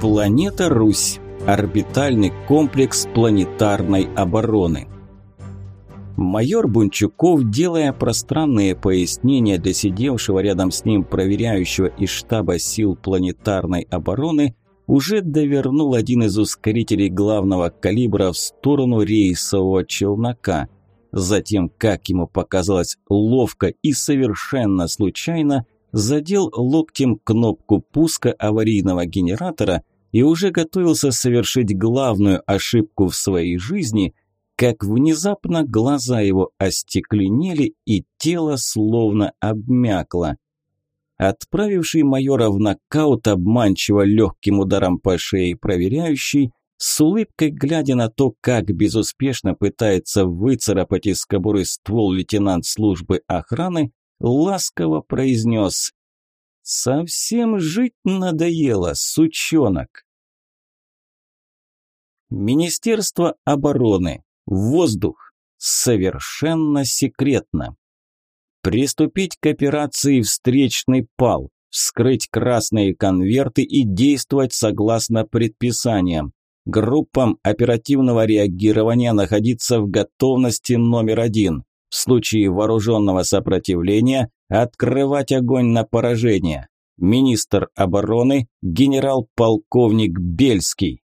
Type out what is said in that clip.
Планета Русь. Орбитальный комплекс планетарной обороны. Майор Бунчуков, делая пространные пояснения для сидевшего рядом с ним проверяющего из штаба сил планетарной обороны, уже довернул один из ускорителей главного калибра в сторону рейсового челнока. Затем, как ему показалось, ловко и совершенно случайно задел локтем кнопку пуска аварийного генератора – и уже готовился совершить главную ошибку в своей жизни, как внезапно глаза его остекленели и тело словно обмякло. Отправивший майора в нокаут обманчиво легким ударом по шее проверяющий, с улыбкой глядя на то, как безуспешно пытается выцарапать из кобуры ствол лейтенант службы охраны, ласково произнес Совсем жить надоело, сучонок. Министерство обороны. Воздух. Совершенно секретно. Приступить к операции «Встречный пал», вскрыть красные конверты и действовать согласно предписаниям. Группам оперативного реагирования находиться в готовности номер один. В случае вооруженного сопротивления открывать огонь на поражение. Министр обороны генерал-полковник Бельский.